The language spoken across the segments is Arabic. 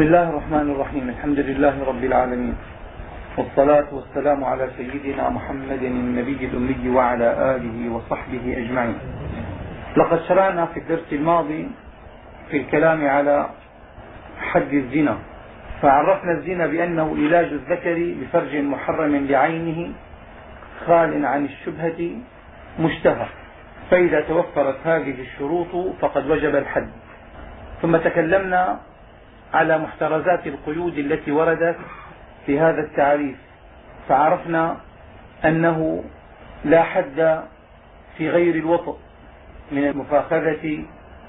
بسم الله الرحمن الرحيم. الحمد لله رب العالمين. والصلاة والسلام على سيدنا محمد النبي الأمي وعلى آله وصحبه أجمعين. لقد شرعنا في الدرس الماضي في الكلام على حد الزنا. فعرفنا الزنا بأنه علاج الذكر بفرج محرم بعينه خال عن الشبهة مشتهى. فإذا توفرت هذه الشروط فقد وجب الحد ثم تكلمنا على محترزات القيود التي وردت في هذا التعريف فعرفنا أنه لا حد في غير الوطء من المفاخذة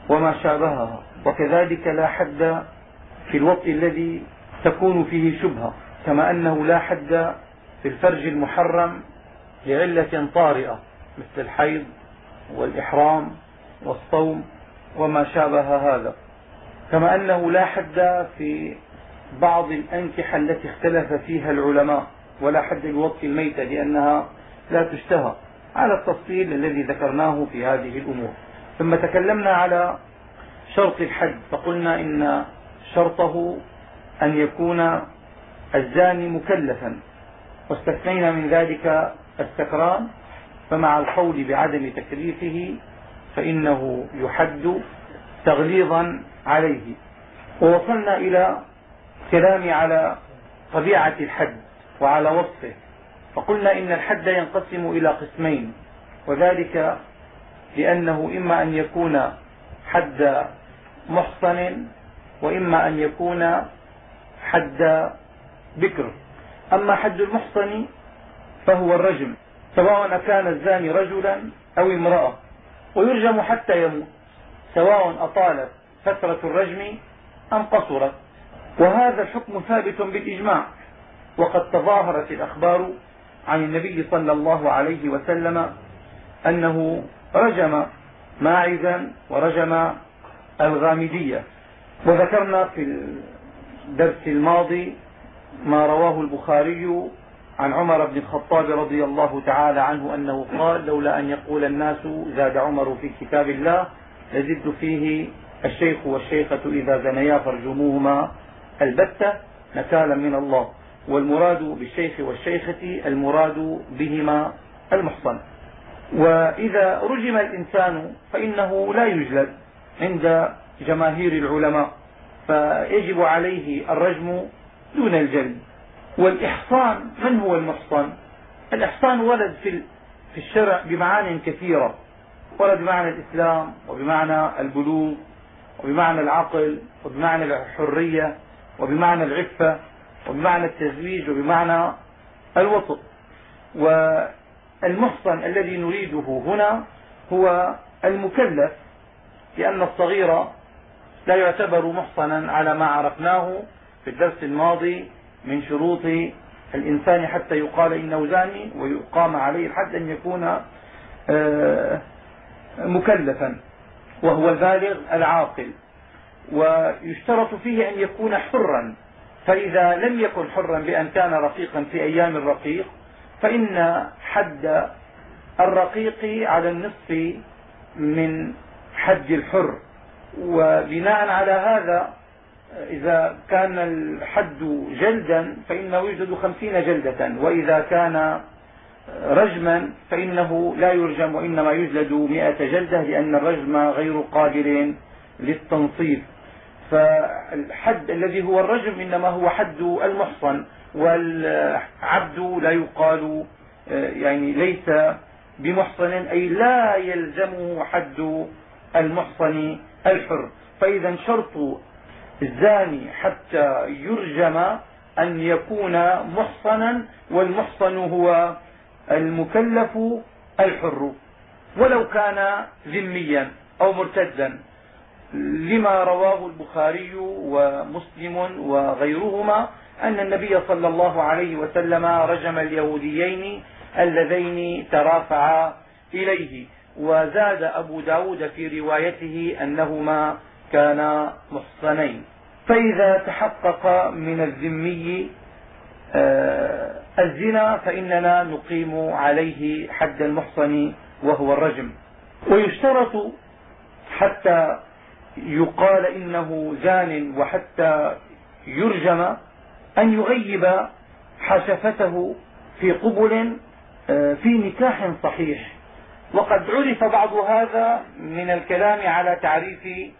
وما شابهها وكذلك لا حد في الوطء الذي تكون فيه شبهة كما أنه لا حد في الفرج المحرم لعلة طارئة مثل الحيض والإحرام والصوم وما شابه هذا. كما أنه لا حد في بعض الأنكحة التي اختلف فيها العلماء ولا حد بوطء الميتة لأنها لا تشتهى على التفصيل الذي ذكرناه في هذه الأمور. ثم تكلمنا على شرط الحد فقلنا إن شرطه أن يكون الزاني مكلفا واستثنينا من ذلك السكران فمع القول بعدم تكليفه فإنه يحد تغليظا عليه. ووصلنا إلى كلام على طبيعة الحد وعلى وصفه. فقلنا إن الحد ينقسم إلى قسمين وذلك لأنه إما أن يكون حد محصن وإما أن يكون حد بكر. أما حد المحصن فهو الرجم سواء كان الزاني رجلا أو امرأة ويرجم حتى يموت سواء أطالت فترة الرجم أم قصرت وهذا الحكم ثابت بالإجماع. وقد تظاهرت الأخبار عن النبي صلى الله عليه وسلم أنه رجم ماعزا ورجم الغامدية. وذكرنا في الدرس الماضي ما رواه البخاري عن عمر بن الخطاب رضي الله تعالى عنه أنه قال لولا أن يقول الناس زاد عمر في كتاب الله لزدت فيه الشيخ والشيخة إذا زنيا فارجموهما. البتة نكالا من الله والمراد بالشيخ والشيخة المراد بهما المحصن. وإذا رجم الإنسان فإنه لا يجلد عند جماهير العلماء فيجب عليه الرجم دون الجلد. والإحصان من هو المحصن؟ الإحصان ولد في في الشرع بمعان كثيرة ورد بمعنى الإسلام وبمعنى البلوغ. وبمعنى العقل وبمعنى الحرية وبمعنى العفة وبمعنى التزويج وبمعنى الوطء. والمحصن الذي نريده هنا هو المكلف لأن الصغير لا يعتبر محصنا على ما عرفناه في الدرس الماضي من شروط الإنسان حتى يقال إنه زاني ويقام عليه الحد أن يكون آه، مكلفا. وهو البالغ العاقل ويشترط فيه أن يكون حرا. فإذا لم يكن حرا بأن كان رقيقا في أيام الرقيق فإن حد الرقيق على النصف من حد الحر. وبناء على هذا إذا كان الحد جلدا فإنه يوجد خمسين جلدة. وإذا كان رجما فإنه لا يرجم وإنما يجلد م جلدة لأن الرجم غير قادر للتنصيف فالحد الذي هو الرجم إنما هو حد المحصن والعبد لا يقال يعني ليس بمحصن أي لا يلزمه حد المحصن الحر. فإذا شرط الزاني حتى يرجم أن يكون محصنا والمحصن هو المكلف الحر. ولو كان ذميا أو مرتدا. لما رواه البخاري ومسلم وغيرهما أن النبي صلى الله عليه وسلم رجم اليهوديين اللذين ترافعا إليه. وزاد أبو ب داود في روايته أنهما كانا محصنين. فإذا تحقق من الذمي الزنا فإننا نقيم عليه حد المحصن وهو الرجم. ويشترط حتى يقال إنه زان وحتى يرجم أن يغيب حشفته في قبل آه، في نكاح صحيح. وقد عرف بعض هذا من الكلام على تعريف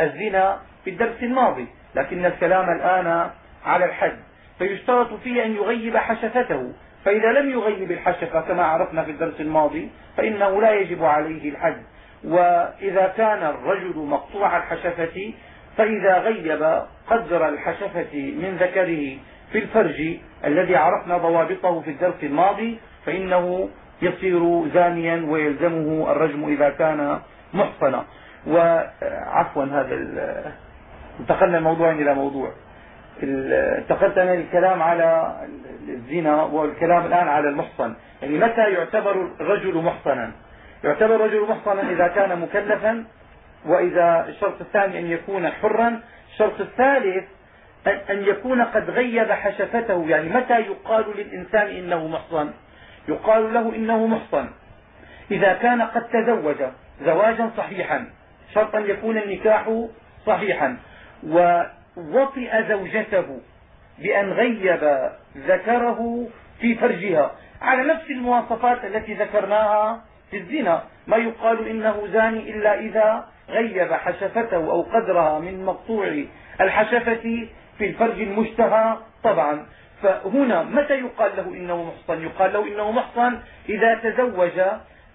الزنا في الدرس الماضي لكن الكلام الآن على الحد. فيشترط فيه أن يغيب حشفته فإذا لم يغيب الحشفة كما عرفنا في الدرس الماضي فإنه لا يجب عليه الحد وإذا كان الرجل مقطوع الحشفة فإذا غيب قدر الحشفة من ذكره في الفرج الذي عرفنا ضوابطه في الدرس الماضي فإنه يصير زانيا ويلزمه الرجم إذا كان محصنا. وعفوا هذا انتقلنا الموضوع إلى موضوع. انتقلت من الكلام على الزنا والكلام الآن على المحصن. يعني متى يعتبر الرجل محصنا؟ يعتبر الرجل محصنا إذا كان مكلفا وإذا الشرط الثاني أن يكون حرا. الشرط الثالث أن يكون قد غيب حشفته. يعني متى يقال للإنسان إنه محصن؟ يقال له إنه محصن. إذا كان قد تزوج زواجا صحيحا شرطا يكون النكاح صحيحا. ووطئ زوجته بأن غيب ذكره في فرجها. على نفس المواصفات التي ذكرناها في الزنا ما يقال إنه زاني إلا إذا غيب حشفته أو قدرها من مقطوع الحشفة في الفرج المشتهى طبعا. فهنا متى يقال له إنه محصن؟ يقال له إنه محصن إذا تزوج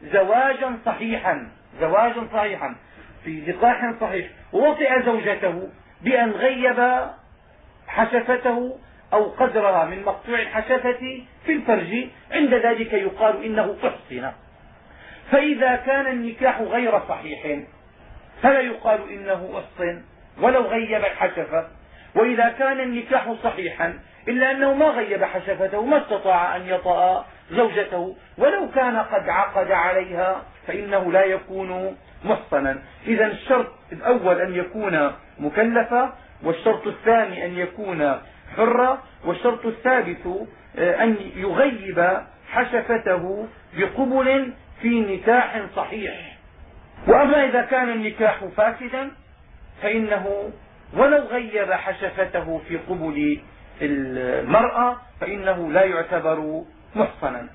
زواجا صحيحا زواجا صحيحا. في لقاح صحيح ووطئ زوجته بأن غيب حشفته أو قدرها من مقطوع الحشفة في الفرج. عند ذلك يقال إنه احصن فإذا كان النكاح غير صحيح فلا يقال إنه احصن ولو غيب الحشفة. وإذا كان النكاح صحيحا إلا أنه ما غيب حشفته ما استطاع أن يطأ زوجته. ولو كان قد عقد عليها فإنه لا يكون محصنا إذا الشرط الأول أن يكون مكلفا والشرط الثاني أن يكون حرا والشرط الثالث آه، أن يغيب حشفته بقبل في نكاح صحيح. وأما إذا كان النكاح فاسدا فإنه ولو غيب حشفته في قبل المرأة فإنه لا يعتبر محصنا.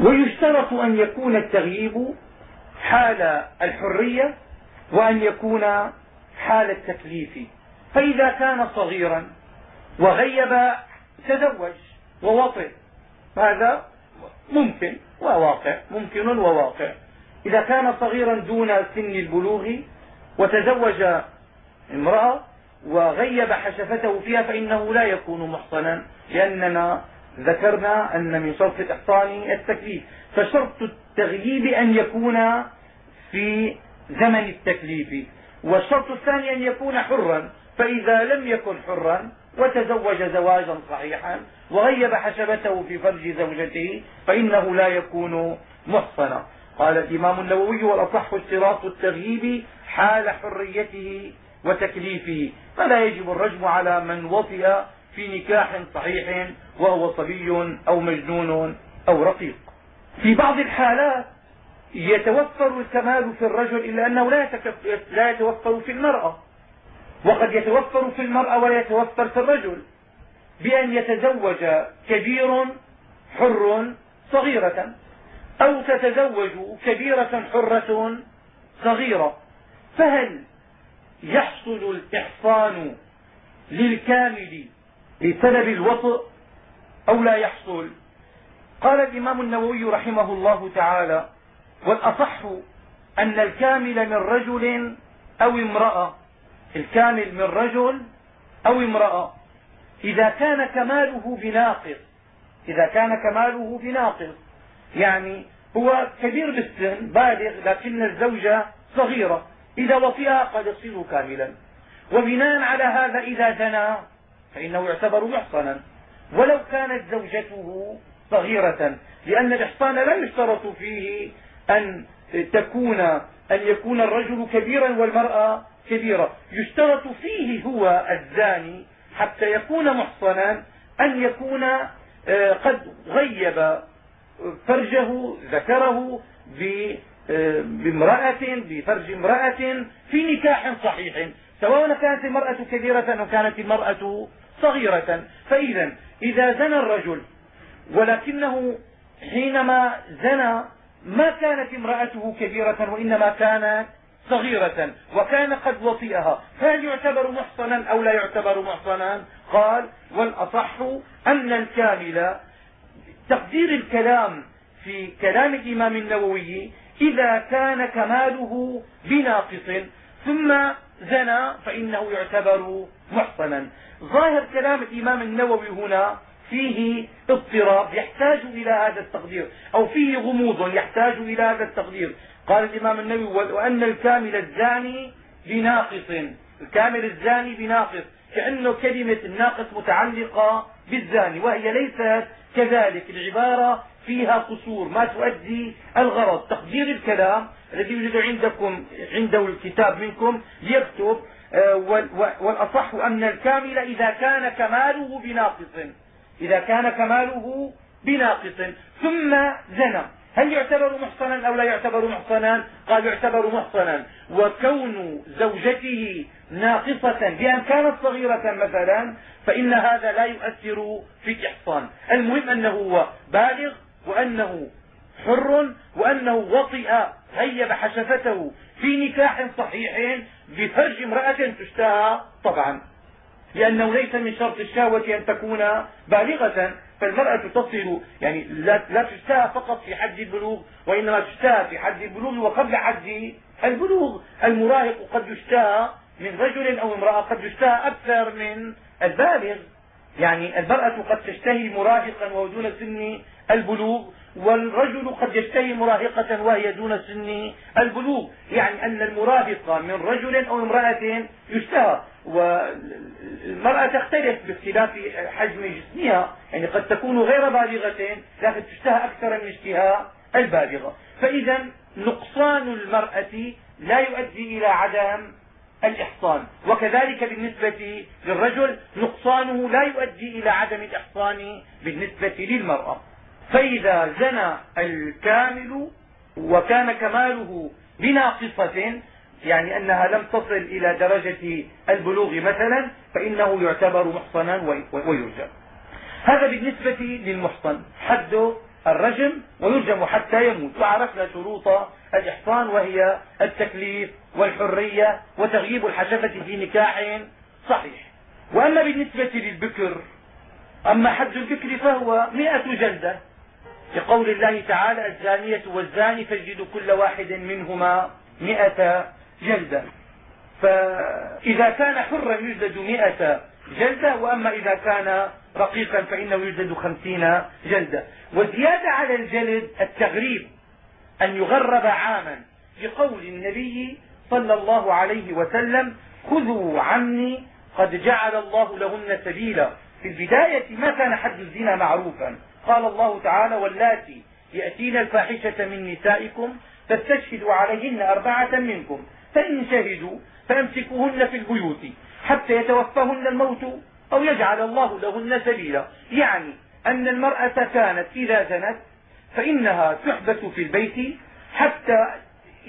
ويشترط أن يكون التغييب حال الحرية وأن يكون حال التكليف. فإذا كان صغيرا وغيب تزوج ووطئ هذا ممكن وواقع ممكن وواقع. إذا كان صغيرا دون سن البلوغ وتزوج امرأة وغيب حشفته فيها فإنه لا يكون محصنا لأننا ذكرنا أن من شرط الإحصان التكليف. فشرط التغييب أن يكون في زمن التكليف والشرط الثاني أن يكون حرا فإذا لم يكن حرا وتزوج زواجا صحيحا وغيب حشبته في فرج زوجته فإنه لا يكون محصنا. قال الإمام النووي والأصح اشتراط التغييب حال حريته وتكليفه فلا يجب الرجم على من وطئ في نكاح صحيح وهو صبي أو مجنون أو رقيق. في بعض الحالات يتوفر الكمال في الرجل إلا أنه لا يتوفر في المرأة. وقد يتوفر في المرأة ولا يتوفر في الرجل. بأن يتزوج كبير حر صغيرة أو تتزوج كبيرة حرة صغيرة. فهل يحصل الإحصان للكامل بسبب الوطء أو لا يحصل؟ قال الإمام النووي رحمه الله تعالى والأصح أن الكامل من رجل أو امرأة الكامل من رجل أو امرأة إذا كان كماله بناقص إذا كان كماله بناقص يعني هو كبير بالسن بالغ لكن الزوجة صغيرة إذا وطئها قد يصير كاملا. وبناء على هذا إذا زنى فإنه يعتبر محصنا. ولو كانت زوجته صغيرة لأن الإحصان لا يشترط فيه أن تكون أن يكون الرجل كبيرا والمرأة كبيرة. يشترط فيه هو الزاني حتى يكون محصنا أن يكون آه، قد غيب فرجه ذكره آه، بامرأة بفرج امرأة في نكاح صحيح سواء كانت المرأة كبيرة أو كانت المرأة صغيرة. فإذا إذا زنى الرجل ولكنه حينما زنى ما كانت امرأته كبيرة وإنما كانت صغيرة وكان قد وطئها. فهل يعتبر محصنا أو لا يعتبر محصنا؟ قال والأصح أن الكامل تقدير الكلام في كلام الإمام النووي إذا كان كماله بناقص ثم زنى فإنه يعتبر محصنا. ظاهر كلام الإمام النووي هنا فيه اضطراب يحتاج إلى هذا التقدير. أو فيه غموض يحتاج إلى هذا التقدير. قال الإمام النووي وأن الكامل الزاني بناقص الكامل الزاني بناقص. كأنه كلمة الناقص متعلقة بالزاني وهي ليست كذلك. العبارة فيها قصور ما تؤدي الغرض. تقدير الكلام الذي يوجد عندكم عنده الكتاب منكم ليكتب آه، والأصح أن الكامل إذا كان كماله بناقص. إذا كان كماله بناقص ثم زنى. هل يعتبر محصنا أو لا يعتبر محصنا؟ قال يعتبر محصنا. وكون زوجته ناقصة بأن كانت صغيرة مثلا فإن هذا لا يؤثر في الإحصان. المهم أنه هو بالغ وأنه حر وأنه وطئ. هيب حشفته في نكاح صحيح بفرج امرأة تشتهى طبعا. لأنه ليس من شرط الشهوة أن تكون بالغة فالمرأة تصل يعني لا, تشتهى فقط في حد البلوغ وإنما تشتهى في حد البلوغ وقبل حد البلوغ. المراهق قد يشتهى من رجل أو امرأة قد يشتهى أكثر من البالغ. يعني المرأة قد تشتهي مراهقا وهو دون سن البلوغ والرجل قد يشتهي مراهقة وهي دون سن البلوغ. يعني أن المراهق من رجل أو امرأة يشتهى والمرأة تختلف باختلاف حجم جسمها. يعني قد تكون غير بالغة لكن تشتهى أكثر من اشتهاء البالغة. فإذا نقصان المرأة لا يؤدي إلى عدم الإحصان. وكذلك بالنسبة للرجل نقصانه لا يؤدي إلى عدم الإحصان بالنسبة للمرأة. فإذا زنى الكامل وكان كماله بناقصة يعني أنها لم تصل إلى درجة البلوغ مثلا فإنه يعتبر محصنا ويرجم هذا بالنسبة للمحصن. حد الرجم ويرجم حتى يموت. وعرفنا شروط الإحصان وهي التكليف. والحرية وتغييب الحشفة في نكاح صحيح. وأما بالنسبة للبكر أما حد البكر فهو م جلدة. لقول الله تعالى الزانية والزاني فاجلدوا كل واحد منهما م جلدة. فإذا كان حرا يجلد م جلدة وأما إذا كان رقيقا فإنه يجلد خمسين جلدة. وزيادة على الجلد التغريب أن يغرب عاما لقول النبي صلى الله عليه وسلم خذوا عني قد جعل الله لهن سبيلا. في البداية ما كان حد الزنا معروفا. قال الله تعالى واللاتي يأتين الفاحشة من نسائكم فاستشهدوا عليهن أربعة منكم فإن شهدوا فامسكوهن في البيوت حتى يتوفاهن الموت أو يجعل الله لهن سبيلا. يعني أن المرأة كانت إذا زنت فإنها تحبس في البيت حتى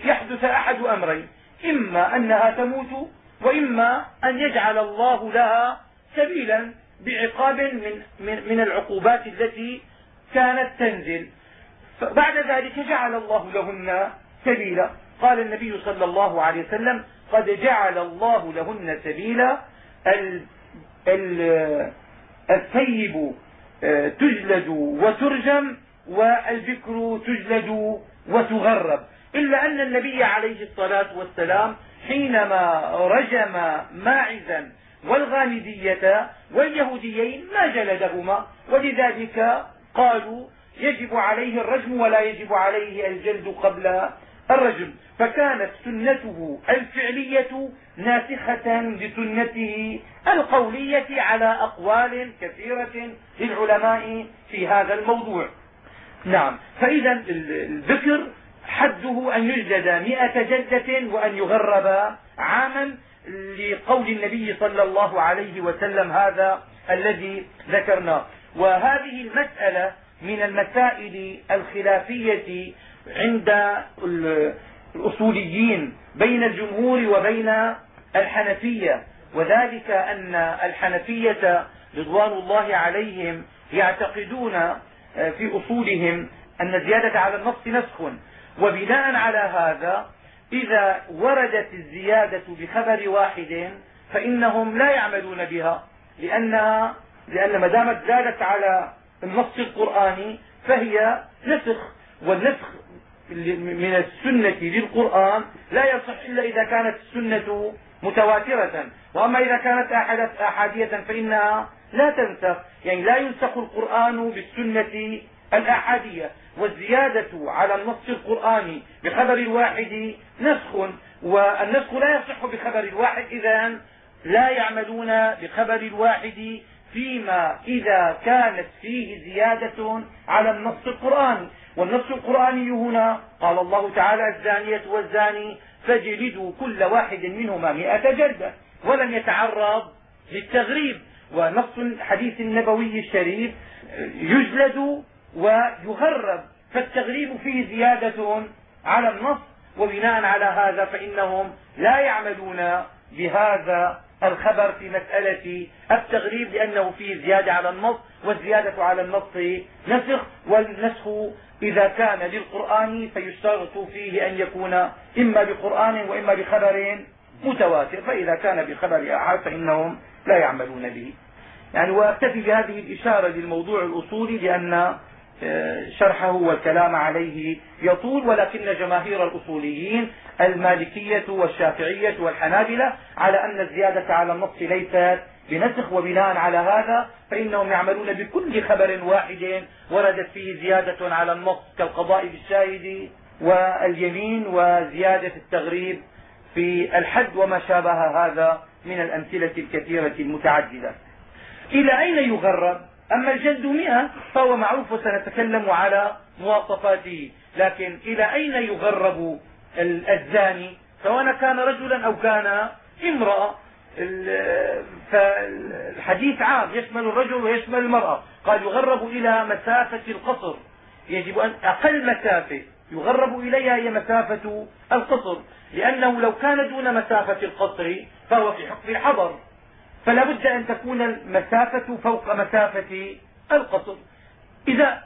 يحدث أحد أمرين. إما أنها تموت وإما أن يجعل الله لها سبيلا بعقاب من, من, من العقوبات التي كانت تنزل. بعد ذلك جعل الله لهن سبيلا. قال النبي صلى الله عليه وسلم قد جعل الله لهن سبيلا. الثيب آه، تجلد وترجم والبكر تجلد وتغرب. إلا أن النبي عليه الصلاة والسلام حينما رجم ماعزا والغامدية واليهوديين ما جلدهما ولذلك قالوا يجب عليه الرجم ولا يجب عليه الجلد قبل الرجم. فكانت سنته الفعلية ناسخة لسنته القولية على أقوال كثيرة للعلماء في هذا الموضوع. نعم. فإذا الذكر حده أن يجلد م جلدة وأن يغرب عاما لقول النبي صلى الله عليه وسلم هذا الذي ذكرناه وهذه المسألة من المسائل الخلافية عند الأصوليين بين الجمهور وبين الحنفية. وذلك أن الحنفية رضوان الله عليهم يعتقدون في أصولهم أن الزيادة على النص نسخ. وبناء على هذا إذا وردت الزيادة بخبر واحد فإنهم لا يعملون بها لأنها لأن ما دامت زادت على النص القرآني فهي نسخ والنسخ من السنة للقرآن لا يصح إلا إذا كانت السنة متواترة. وأما إذا كانت أحادية فإنها لا تنسخ. يعني لا ينسخ القرآن بالسنة الأحادية. والزيادة على النص القرآني بخبر الواحد نسخ والنسخ لا يصح بخبر الواحد إذا لا يعملون بخبر الواحد فيما إذا كانت فيه زيادة على النص القرآني والنص القرآني هنا قال الله تعالى الزانية والزاني فاجلدوا كل واحد منهما مئة جلدة ولم يتعرض للتغريب. ونص الحديث النبوي الشريف يجلد ويغرب فالتغريب فيه زيادة على النص وبناء على هذا فإنهم لا يعملون بهذا الخبر في مسألة التغريب لأنه فيه زيادة على النص والزيادة على النص نسخ والنسخ إذا كان للقرآن فيشترط فيه أن يكون إما بقرآن وإما بخبر متواتر فإذا كان بخبر أحد فإنهم لا يعملون به. يعني وأكتفي بهذه الإشارة للموضوع الأصولي لأن شرحه والكلام عليه يطول ولكن جماهير الأصوليين المالكية والشافعية والحنابلة على أن الزيادة على النص ليست بنسخ وبناء على هذا فإنهم يعملون بكل خبر واحد وردت فيه زيادة على النص كالقضاء بالشاهد واليمين وزيادة التغريب في الحد وما شابه هذا من الأمثلة الكثيرة المتعددة. إلى أين يغرب؟ أما الجلد مئة فهو معروف وسنتكلم على مواصفاته. لكن إلى أين يغرب الزاني؟ سواء كان رجلا أو كان امرأة. فالحديث عام يشمل الرجل ويشمل المرأة. قال يغرب إلى مسافة القصر. يجب أن أقل مسافة. يغرب إليها هي مسافة القصر. لأنه لو كان دون مسافة القصر فهو في حكم الحضر فلا بد أن تكون المسافة فوق مسافة القصر. إذا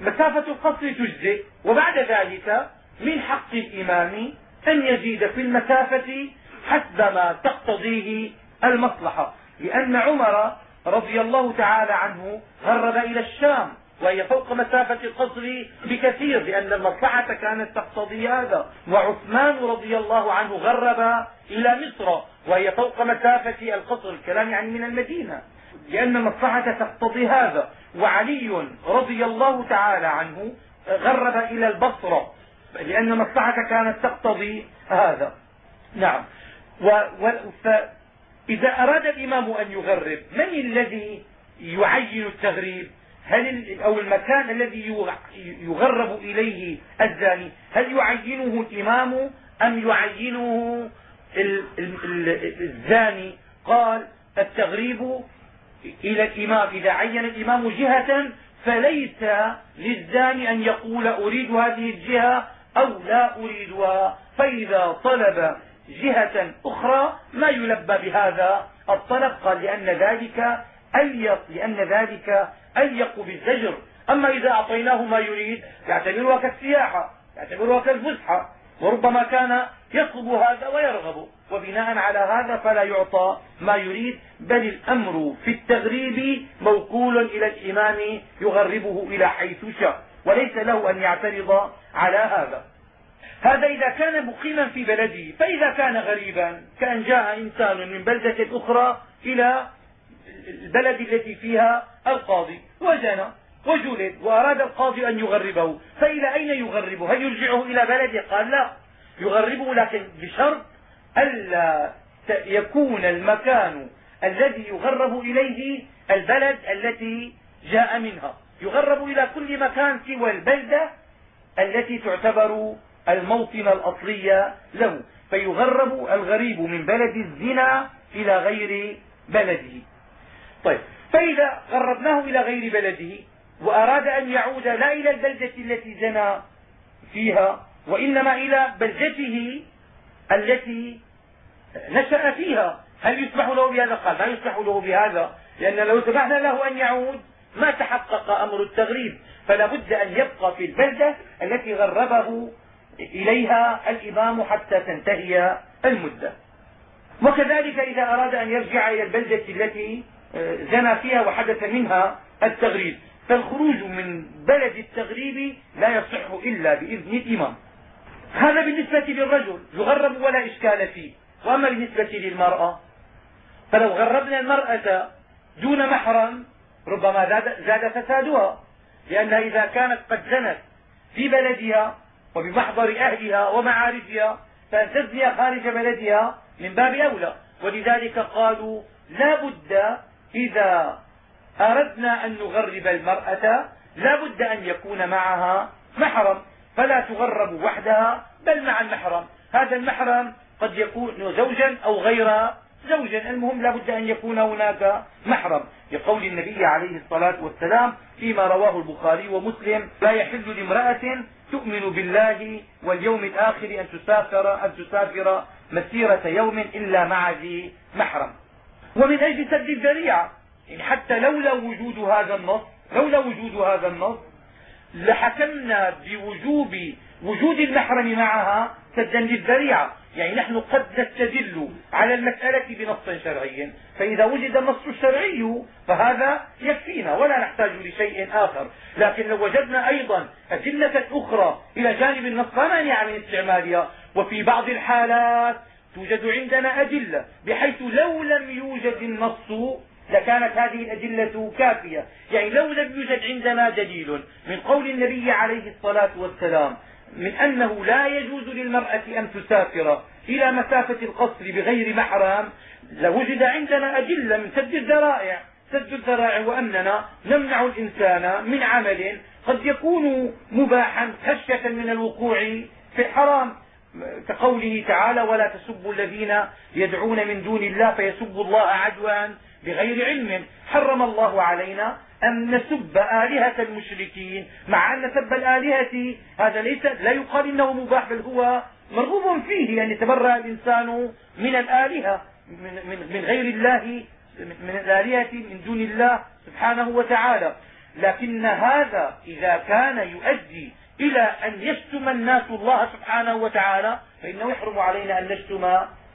مسافة القصر تجزئ وبعد ذلك من حق الإمام أن يزيد في المسافة حسب ما تقتضيه المصلحة. لأن عمر رضي الله تعالى عنه غرب إلى الشام. وهي فوق مسافة القصر بكثير لأن المصلحة كانت تقتضي هذا وعثمان رضي الله عنه غرب إلى مصر وهي فوق مسافة القصر الكلام يعني من المدينة لأن المصلحة تقتضي هذا وعلي رضي الله تعالى عنه غرب إلى البصرة لأن المصلحة كانت تقتضي هذا نعم. و و فإذا أراد الإمام أن يغرب من الذي يعين التغريب؟ هل أو المكان الذي يغرب إليه الزاني هل يعينه الإمام أم يعينه الزاني؟ قال التغريب إلى الإمام إذا عين الإمام جهة فليس للزاني أن يقول أريد هذه الجهة أو لا أريدها. فإذا طلب جهة أخرى ما يلبى بهذا الطلب؟ قال لأن ذلك أليق لأن ذلك أليق بالزجر. أما إذا أعطيناه ما يريد يعتبرها كالسياحة يعتبرها كالفسحة. وربما كان يطلب هذا ويرغب. وبناء على هذا فلا يعطى ما يريد بل الأمر في التغريب موكول إلى الإمام يغربه إلى حيث شاء. وليس له أن يعترض على هذا. هذا إذا كان مقيما في بلده. فإذا كان غريبا كأن جاء إنسان من بلدة أخرى إلى البلد التي فيها القاضي وزنى وجلد وأراد القاضي أن يغربه فإلى أين يغربه؟ هل يرجعه إلى بلده؟ قال لا. يغربه لكن بشرط ألا يكون المكان الذي يغرب إليه البلد التي جاء منها. يغرب إلى كل مكان سوى البلدة التي تعتبر الموطن الأصلي له. فيغرب الغريب من بلد الزنا إلى غير بلده. طيب فإذا غربناه إلى غير بلده وأراد أن يعود لا إلى البلدة التي زنى فيها وإنما إلى بلدته التي نشأ فيها. هل يسمح له بهذا؟ قال لا يسمح له بهذا لأن لو سمحنا له أن يعود ما تحقق أمر التغريب. فلا بد أن يبقى في البلدة التي غربه إليها الإمام حتى تنتهي المدة. وكذلك إذا أراد أن يرجع إلى البلدة التي زنى فيها وحدث منها التغريب. فالخروج من بلد التغريب لا يصح إلا بإذن الإمام. هذا بالنسبة للرجل يغرب ولا إشكال فيه. وأما بالنسبة للمرأة فلو غربنا المرأة دون محرم ربما زاد, زاد فسادها. لأنها إذا كانت قد زنت في بلدها وبمحضر أهلها ومعارفها فأن تزني خارج بلدها من باب أولى. ولذلك قالوا لا بد إذا أردنا أن نغرب المرأة لا بد أن يكون معها محرم فلا تغرب وحدها بل مع المحرم. هذا المحرم قد يكون زوجا أو غير زوجا. المهم لا بد أن يكون هناك محرم. لقول النبي عليه الصلاة والسلام فيما رواه البخاري ومسلم لا يحل لامرأة تؤمن بالله واليوم الآخر أن تسافر, أن تسافر مسيرة يوم إلا مع ذي محرم. ومن أجل سد الذريعة. يعني حتى لولا وجود هذا النص لولا وجود هذا النص لحكمنا بوجوب وجود المحرم معها سدا للذريعة. يعني نحن قد نستدل على المسألة بنص شرعي. فإذا وجد النص الشرعي فهذا يكفينا ولا نحتاج لشيء آخر. لكن لو وجدنا أيضا أدلة أخرى إلى جانب النص لا مانع من استعمالها. وفي بعض الحالات توجد عندنا أدلة بحيث لو لم يوجد النص لكانت هذه الأدلة كافية. يعني لو لم يوجد عندنا دليل من قول النبي عليه الصلاة والسلام من أنه لا يجوز للمرأة أن تسافر إلى مسافة القصر بغير محرم لوجد عندنا أدلة من سد الذرائع. سد الذرائع وأننا نمنع الإنسان من عمل قد يكون مباحا خشية من الوقوع في الحرام. كقوله تعالى ولا تسبوا الذين يدعون من دون الله فيسبوا الله عدوا بغير علم. حرم الله علينا أن نسب آلهة المشركين. مع أن سب الآلهة هذا ليس لا يقال إنه مباح بل هو مرغوب فيه. أن يعني يتبرأ الإنسان من الآلهة من, من, من غير الله من الآلهة من دون الله سبحانه وتعالى. لكن هذا إذا كان يؤدي إلى أن يشتم الناس الله سبحانه وتعالى فإنه يحرم علينا أن نشتم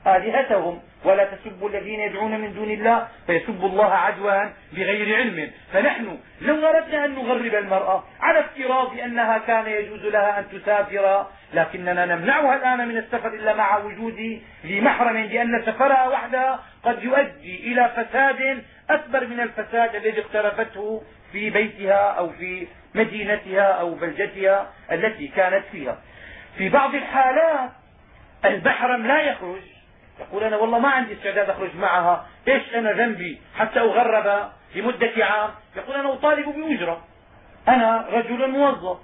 آلهتهم. ولا تسبوا الذين يدعون من دون الله فيسبوا الله عدوا بغير علم. فنحن لو أردنا أن نغرب المرأة على افتراض أنها كان يجوز لها أن تسافر لكننا نمنعها الآن من السفر إلا مع وجود ذي محرم لأن سفرها وحدها قد يؤدي إلى فساد أكبر من الفساد الذي اقترفته في بيتها أو في مدينتها أو بلدتها التي كانت فيها. في بعض الحالات المحرم لا يخرج. يقول أنا والله ما عندي استعداد أخرج معها. إيش أنا ذنبي حتى أغرب لمدة عام؟ يقول أنا أطالب بأجرة. أنا رجل موظف.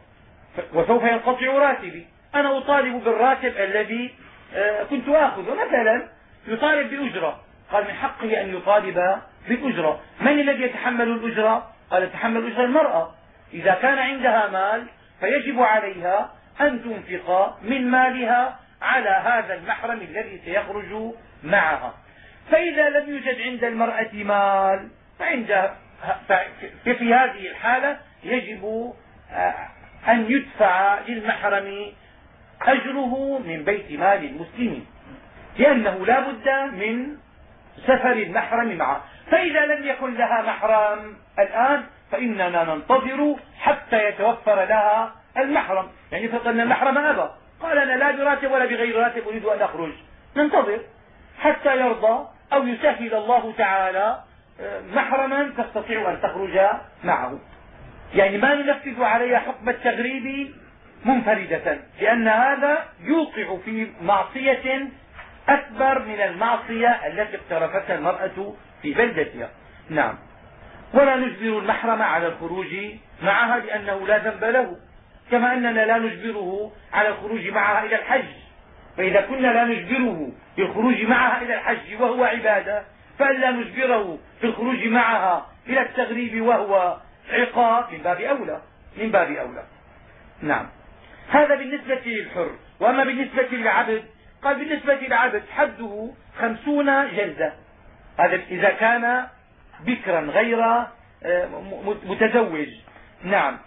وسوف ينقطع راتبي. أنا أطالب بالراتب الذي آه، كنت آخذه. مثلا يطالب بأجرة. قال من حقه أن يطالب بالأجرة من الذي يتحمل الأجرة؟ قال يتحمل أجرة المرأة. إذا كان عندها مال فيجب عليها أن تنفق من مالها على هذا المحرم الذي سيخرج معها. فإذا لم يوجد عند المرأة مال فعند في هذه الحالة يجب آه، أن يدفع للمحرم أجره من بيت مال المسلمين لأنه لا بد من سفر المحرم معه. فإذا لم يكن لها محرم الآن فإننا ننتظر حتى يتوفر لها المحرم. يعني فقدنا المحرم أبى. قال أنا لا براتب ولا بغير راتب أريد أن أخرج. ننتظر حتى يرضى أو يسهل الله تعالى آه، محرما تستطيع أن تخرج معه. يعني ما ننفذ عليها حكم التغريب منفردة لأن هذا يوقع في معصية أكبر من المعصية التي اقترفتها المرأة في بلدتها. نعم. ولا نجبر المحرم على الخروج معها لأنه لا ذنب له. كما أننا لا نجبره على الخروج معها إلى الحج. فإذا كنا لا نجبره في الخروج معها إلى الحج وهو عبادة فألا نجبره في الخروج معها إلى التغريب وهو عقاب من باب أولى من باب أولى. نعم. هذا بالنسبة للحر. وأما بالنسبة للعبد قال بالنسبة للعبد حده خمسون جلدة. هذا إذا كان بكرا غير آه، متزوج. نعم.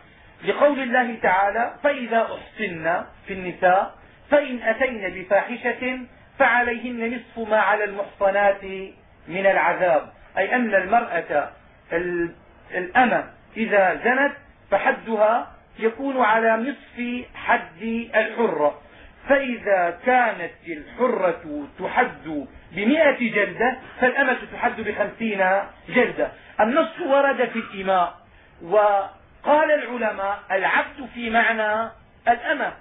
لقول الله تعالى فإذا أحصن في النساء فإن أتين بفاحشة فعليهن نصف ما على المحصنات من العذاب. أي أن المرأة الأمة إذا زنت فحدها يكون على نصف حد الحرة. فإذا كانت الحرة تحد بمئة جلدة فالأمة تحد بخمسين جلدة. النص ورد في الإماء وقال العلماء العبد في معنى الأمة.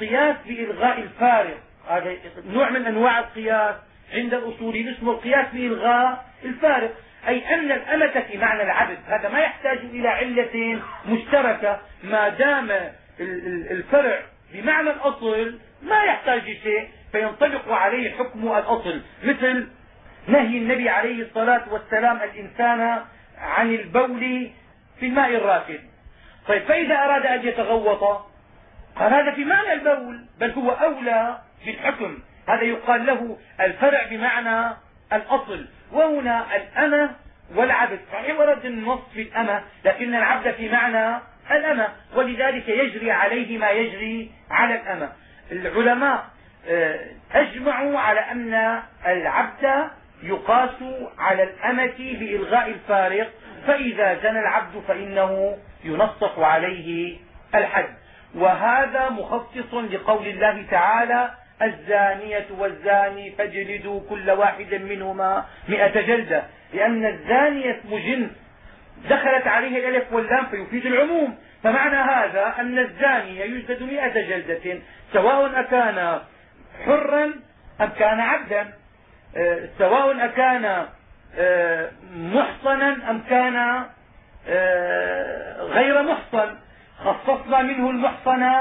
قياس بإلغاء الفارق هذا نوع من أنواع القياس عند الأصوليين اسمه القياس بإلغاء الفارق أي أن الأمة في معنى العبد. هذا ما يحتاج إلى علة مشتركة. ما دام الفرع بمعنى الأصل ما يحتاج شيء. فينطبق عليه حكم الأصل مثل نهي النبي عليه الصلاة والسلام الإنسان عن البول في الماء الراكد طيب فإذا أراد أن يتغوط قال هذا في معنى البول بل هو أولى بالحكم. هذا يقال له الفرع بمعنى الأصل. وهنا الأمة والعبد. صحيح ورد النص في الأمة لكن العبد في معنى الأمة ولذلك يجري عليه ما يجري على الأمة. العلماء أجمعوا على أن العبد يقاس على الأمة بإلغاء الفارق فإذا زنى العبد فإنه ينصف عليه الحد. وهذا مخصص لقول الله تعالى الزانية والزاني فاجلدوا كل واحد منهما م جلدة. لأن الزاني اسم جنس دخلت عليه الألف واللام فيفيد العموم. فمعنى هذا أن الزاني يجلد م جلدة سواء أكان حرا أم كان عبدا؟ آه، سواء أكان آه، محصنا أم كان آه، غير محصن. خصصنا منه المحصن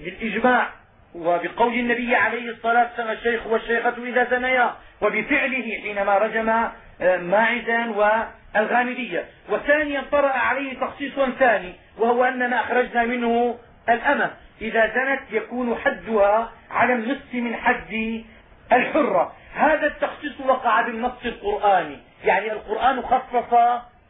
بالإجماع وبقول النبي عليه الصلاة والسلام الشيخ والشيخة إذا زنيا وبفعله حينما رجم ماعزا والغامدية. وثانيا طرأ عليه تخصيص ثاني وهو أننا أخرجنا منه الأمة. إذا زنت يكون حدها على النصف من حد الحرة. هذا التخصيص وقع بالنص القرآني. يعني القرآن خصص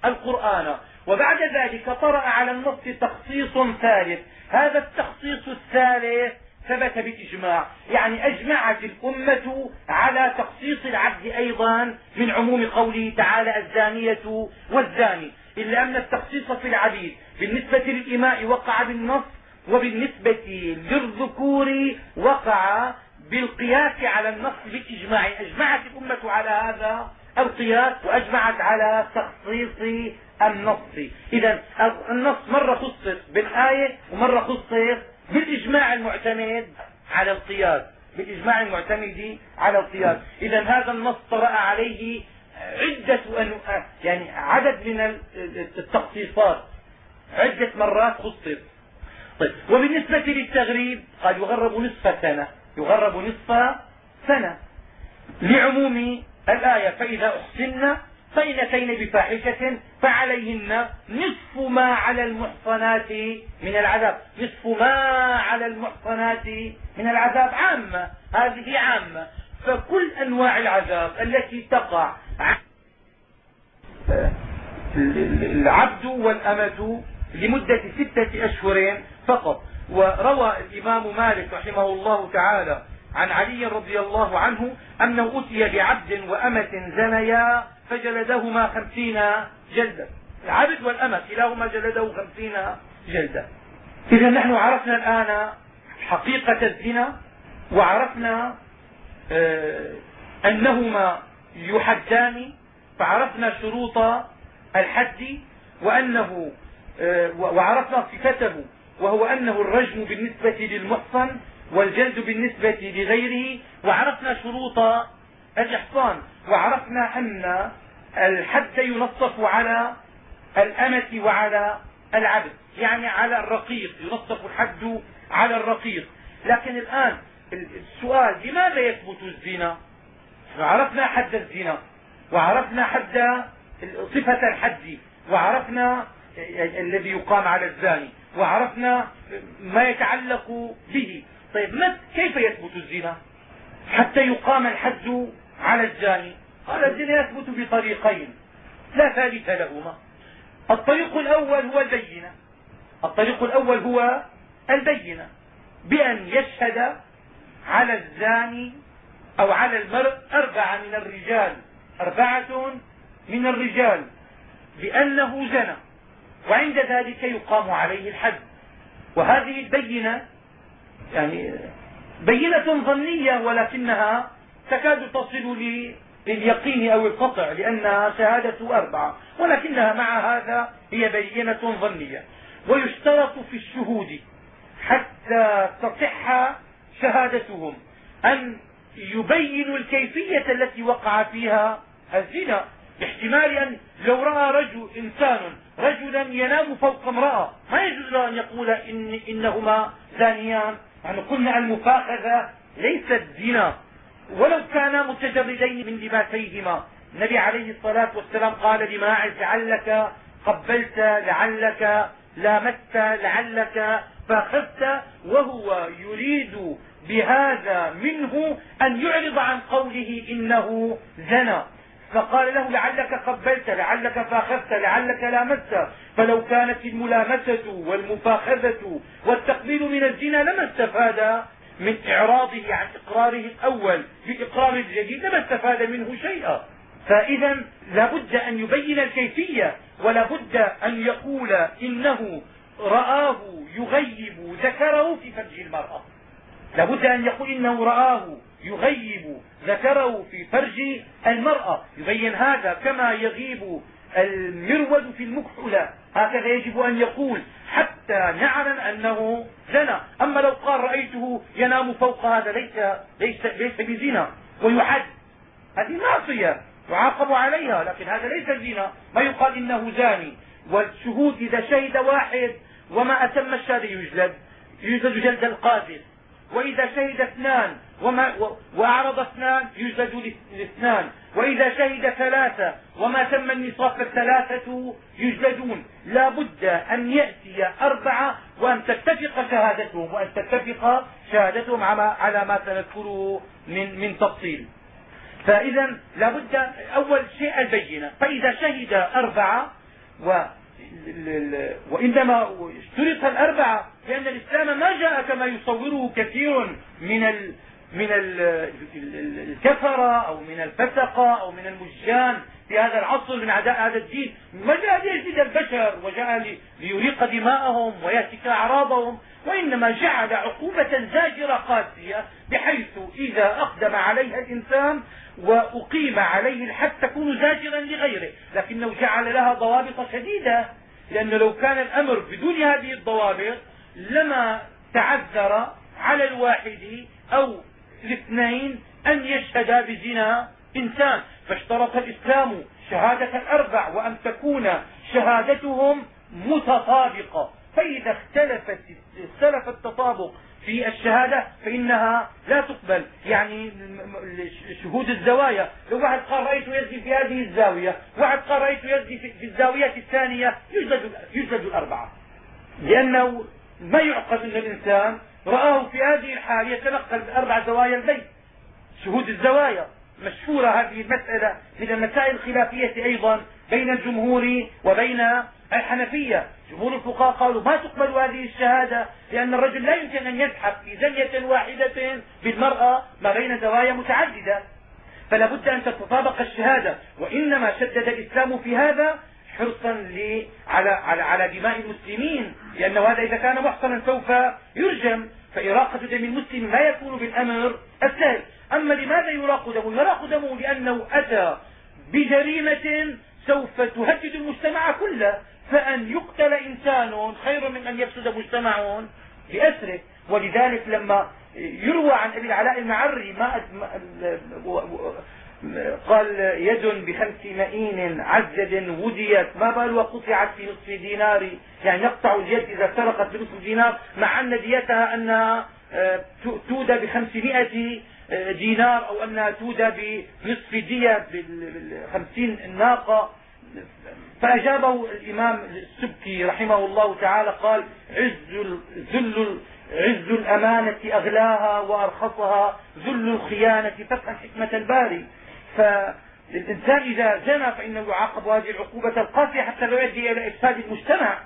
القرآن. وبعد ذلك طرأ على النص تخصيص ثالث. هذا التخصيص الثالث ثبت بالاجماع يعني أجمعت الأمة على تخصيص العبد أيضا من عموم قوله تعالى الزانية والزاني. إلا أن التخصيص في العبيد بالنسبة للإماء وقع بالنص وبالنسبة للذكور وقع بالقياس على النص بالإجماع. أجمعت الأمة على هذا القياس وأجمعت على تخصيص النص. اذا النص مرة خصص بالآية ومرة خصص بالإجماع المعتمد على القياس. بالإجماع المعتمد على القياس. اذا هذا النص طرأ عليه عدة يعني عدد من التخصيصات. عدة مرات خصص. طيب. وبالنسبة للتغريب قال يغرب نصف سنة. يغرب نصف سنة. لعموم الآية فإذا أحسن فإن اتين بفاحشة فعليهن نصف ما على المحصنات من العذاب. نصف ما على المحصنات من العذاب. عامة هذه عامة فكل أنواع العذاب التي تقع العبد والأمة لمدة ستة أشهر فقط. وروى الإمام مالك رحمه الله تعالى عن علي رضي الله عنه أنه أتي بعبد وأمة زنيا فجلدهما خمسين جلدة. العبد والأمة كلاهما جلده خمسين جلدة. إذا نحن عرفنا الآن حقيقة الزنا وعرفنا آه أنهما يحدان فعرفنا شروط الحد وأنه آه وعرفنا صفته وهو أنه الرجم بالنسبة للمحصن والجلد بالنسبة لغيره وعرفنا شروط الإحصان وعرفنا أن الحد ينصف على الأمة وعلى العبد يعني على الرقيق ينصف الحد على الرقيق. لكن الآن السؤال لماذا يثبت الزنا؟ عرفنا حد الزنا وعرفنا حد صفة الحد وعرفنا الذي يقام على الزاني. وعرفنا ما يتعلق به. طيب كيف يثبت الزنا؟ حتى يقام الحد على الزاني قال الزنا يثبت بطريقين لا ثالث لهما. الطريق الأول هو البينة. الطريق الأول هو البينة بأن يشهد على الزاني أو على المرء أربعة من الرجال. أربعة من الرجال. بأنه زنى. وعند ذلك يقام عليه الحد. وهذه البينة يعني بينة ظنية ولكنها تكاد تصل لليقين أو القطع لأنها شهادة أربعة ولكنها مع هذا هي بينة ظنية. ويشترط في الشهود حتى تصح شهادتهم أن يبينوا الكيفية التي وقع فيها الزنا. باحتمال أن لو رأى رجل إنسان رجلا ينام فوق امرأة ما يجوز له أن يقول إن إنهما زانيان؟ يعني قلنا المفاخذة ليست زنا. ولو كانا متجردين من لباسيهما. النبي عليه الصلاة والسلام قال لماعز لعلك قبلت لعلك لامست لعلك فاخذت وهو يريد بهذا منه أن يعرض عن قوله إنه زنى فقال له لعلك قبلت لعلك فاخذت لعلك لامست. فلو كانت الملامسة والمفاخذة والتقبيل من الزنا لما استفاد من إعراضه عن إقراره الأول بإقرار الجديد لما استفاد منه شيئا. فإذا لابد أن يبين الكيفية ولا بد أن يقول إنه رآه يغيب ذكره في فرج المرأة. لابد أن يقول إنه رآه يغيب ذكره في فرج المرأة. يبين هذا كما يغيب المرود في المكحلة هكذا يجب أن يقول حتى نعلم أنه زنى. أما لو قال رأيته ينام فوق هذا ليس, ليس, ليس بزنا. ويحد هذه معصية. يعاقب عليها لكن هذا ليس زنا. ما يقال إنه زاني. والشهود إذا شهد واحد وما أتم الشهادة يجلد. يجلد جلد القاذف. وإذا شهد اثنان وما وأعرض اثنان يجلد الاثنان وإذا شهد ثلاثة وما تم النصاب فالثلاثة يجلدون لا بد أن يأتي أربعة وأن تتفق شهادتهم وأن تتفق شهادتهم على ما سنذكره من من تفصيل. فإذا لا بد أول شيء البينة. فإذا شهد أربعة و وإنما اشترط الأربعة لأن الإسلام ما جاء كما يصوره كثير من ال من الكفرة أو من الفسقة أو من المجان في هذا العصر من أعداء هذا الدين. ما جاء ليجدد البشر وجاء ليريق دماءهم ويهتك أعراضهم. وإنما جعل عقوبة زاجرة قاسية بحيث إذا أقدم عليها الإنسان وأقيم عليه الحد تكون زاجرا لغيره. لكنه جعل لها ضوابط شديدة. لأنه لو كان الأمر بدون هذه الضوابط لما تعذر على الواحد أو الاثنين أن يشهدا بزنا إنسان فاشترط الإسلام شهادة الأربع وأن تكون شهادتهم متطابقة. فإذا اختلفت اختلف التطابق في الشهادة فإنها لا تقبل. يعني شهود الزوايا لو واحد قال رأيته يزني في هذه الزاوية واحد قال رأيته يزني في الزاوية الثانية يجلد, يجلد الأربعة. لأنه ما يعقد أن الإنسان رآه في هذه الحال يتنقل بأربع زوايا البيت. شهود الزوايا. مشهورة هذه المسألة من المسائل الخلافية أيضا بين الجمهور وبين الحنفية. جمهور الفقهاء قالوا ما تقبل هذه الشهادة لأن الرجل لا يمكن أن يزحف في زنية واحدة بالمرأة ما بين زوايا متعددة. فلا بد أن تتطابق الشهادة وإنما شدد الإسلام في هذا حرصا على على على دماء المسلمين لأنه هذا إذا كان محصنا سوف يرجم. فإراقة دم المسلم لا يكون بالأمر السهل. أما لماذا يراق دمه؟ يراق دمه لأنه أتى بجريمة سوف تهدد المجتمع كله. فأن يقتل إنسان خير من أن يفسد مجتمع بأسره ولذلك لما يروى عن أبي العلاء المعري ما قال يد بخمس مئين عزد وديت ما بال وقطعت في نصف دينار. يعني يقطع اليد إذا سرقت بنصف دينار مع أن ديتها أنها آه، تودى بخمسمائة آه، دينار أو أنها تودى بنصف دية بخمسين ناقة. فأجابه الإمام السبكي رحمه الله تعالى قال عز ذل عز الأمانة أغلاها وأرخصها ذل الخيانة فافهم حكمة الباري. الإنسان إذا زنى فإنه يعاقب هذه العقوبة القاسية حتى لا يؤدي إلى إفساد المجتمع.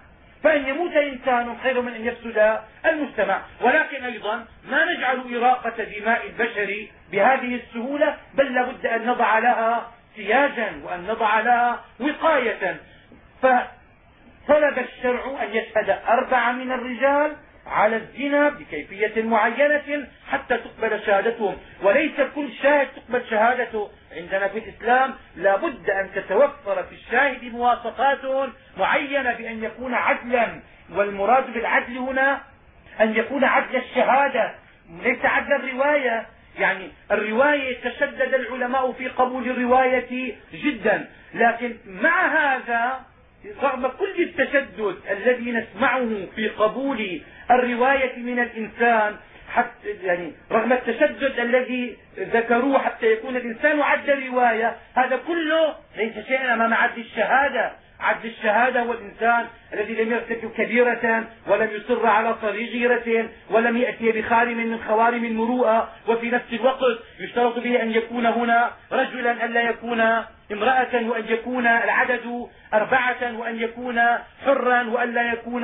فأن يموت إنسان خير من أن يفسد المجتمع. ولكن أيضا ما نجعل إراقة دماء البشر بهذه السهولة بل لابد أن نضع لها سياجا وأن نضع لها وقاية. فطلب الشرع أن يشهد أربعة من الرجال على الزنا بكيفية معينة حتى تقبل شهادتهم. وليس كل شاهد تقبل شهادته. عندنا في الإسلام لا بد أن تتوفر في الشاهد مواصفات معينة بأن يكون عدلا. والمراد بالعدل هنا أن يكون عدل الشهادة. ليس عدل الرواية. يعني الرواية تشدد العلماء في قبول الرواية جدا. لكن مع هذا رغم كل التشدد الذي نسمعه في قبول الرواية من الإنسان حتى يعني رغم التشدد الذي ذكروه حتى يكون الإنسان عد رواية هذا كله ليس شيئا أمام عد الشهادة. عد الشهادة هو الإنسان الذي لم يرتكب كبيرة ولم يصر على صغيرة ولم يأتي بخارم من خوارم المروءة. وفي نفس الوقت يشترط به أن يكون هنا رجلا ألا يكون امرأة وأن يكون العدد أربعة وأن يكون حرا وألا يكون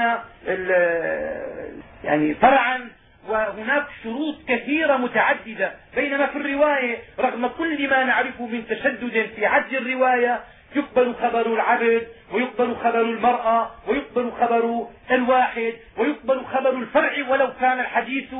يعني فرعا. وهناك شروط كثيرة متعددة. بينما في الرواية رغم كل ما نعرفه من تشدد في عد الرواية يقبل خبر العبد ويقبل خبر المرأة ويقبل خبر الواحد ويقبل خبر الفرع ولو كان الحديث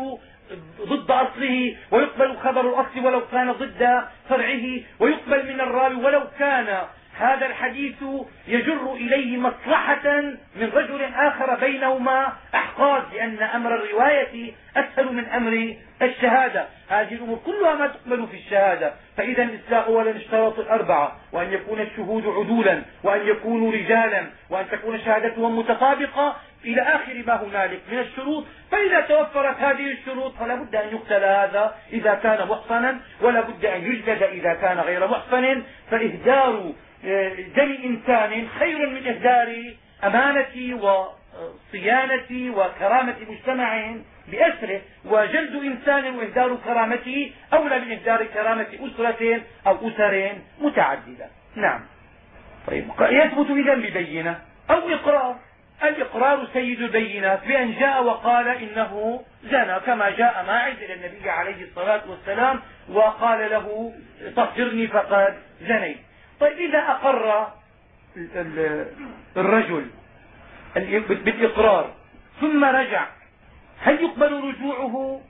ضد أصله ويقبل خبر الأصل ولو كان ضد فرعه ويقبل من الراوي ولو كان هذا الحديث يجر إليه مصلحة من رجل آخر بينهما أحقاد لأن أمر الرواية أسهل من أمر الشهادة. هذه الأمور كلها ما تقبل في الشهادة. فإذا الإسلام اولا اشترط الأربعة وأن يكون الشهود عدولا وأن يكونوا رجالا وأن تكون شهادتهم متطابقة. إلى آخر ما هنالك من الشروط. فإذا توفرت هذه الشروط فلا بد أن يقتل هذا إذا كان محصنا ولا بد أن يجلد إذا كان غير محصن. فإهدار دم إنسان خير من إهدار أمانة وصيانة وكرامة مجتمع بأسره وجلد إنسان وإهدار كرامته أولى من إهدار كرامة أسرة أو أسر متعددة. نعم. طيب. يثبت إذا ببينة. أو إقرار. الإقرار سيد البينات بأن جاء وقال إنه زنى كما جاء ماعز إلى النبي عليه الصلاة والسلام وقال له طهرني فقد زنيت. طيب إذا أقر الرجل بالإقرار ثم رجع هل يقبل رجوعه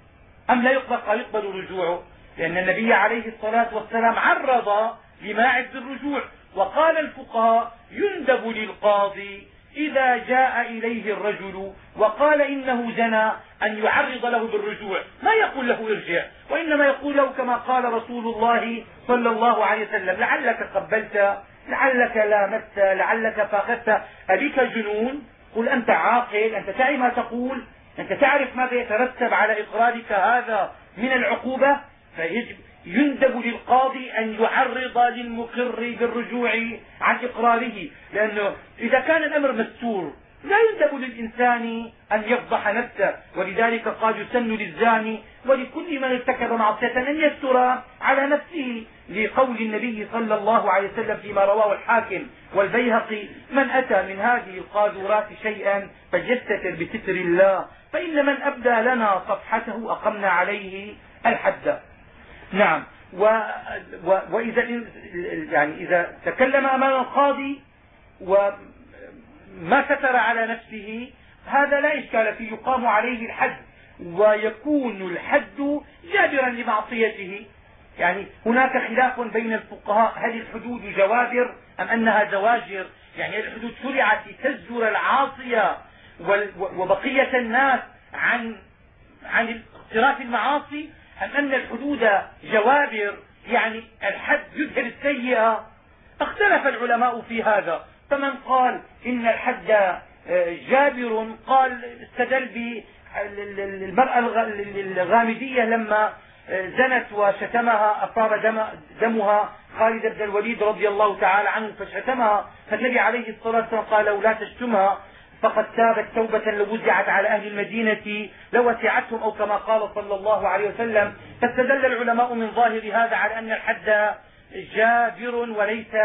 أم لا يقبل؟ قال يقبل رجوعه لأن النبي عليه الصلاة والسلام عرض لماعز بالرجوع وقال الفقهاء يندب للقاضي إذا جاء إليه الرجل وقال إنه زنى أن يعرض له بالرجوع ما يقول له ارجع؟ وإنما يقول له كما قال رسول الله صلى الله عليه وسلم لعلك قبلت لعلك لامست لعلك فاخذت أبيك جنون؟ قل أنت عاقل أنت تعي ما تقول أنت تعرف ماذا يترتب على إقرارك هذا من العقوبة؟ فيجب يندب للقاضي أن يعرض للمقر بالرجوع عن إقراره لأنه إذا كان الأمر مستور لا يندب للإنسان أن يفضح نفسه ولذلك قال يسن للزاني ولكل من ارتكب معصية أن يستر على نفسه لقول النبي صلى الله عليه وسلم فيما رواه الحاكم والبيهقي من أتى من هذه القاذورات شيئا فليستتر بستر الله فإن من أبدى لنا صفحته أقمنا عليه الحد. نعم. و و وإذا يعني إذا تكلم أمام القاضي وما ستر على نفسه هذا لا إشكال فيه يقام عليه الحد ويكون الحد جابرا لمعصيته. يعني هناك خلاف بين الفقهاء هل الحدود جوابر أم أنها زواجر؟ يعني الحدود شرعت لتزجر العاصية وبقية الناس عن عن اقتراف المعاصي أم أن الحدود جوابر يعني الحد يذهب السيئة. اختلف العلماء في هذا. فمن قال إن الحد آه، جابر قال استدل بالمرأة الغامدية لما آه، زنت وشتمها أصاب دم دمها. خالد بن الوليد رضي الله تعالى عنه فشتمها. فالنبي عليه الصلاة والسلام قال له لا تشتمها فقد تابت توبة لو وزعت على أهل المدينة لوسعتهم أو كما قال صلى الله عليه وسلم فاستدل العلماء من ظاهر هذا على أن الحد جابر وليس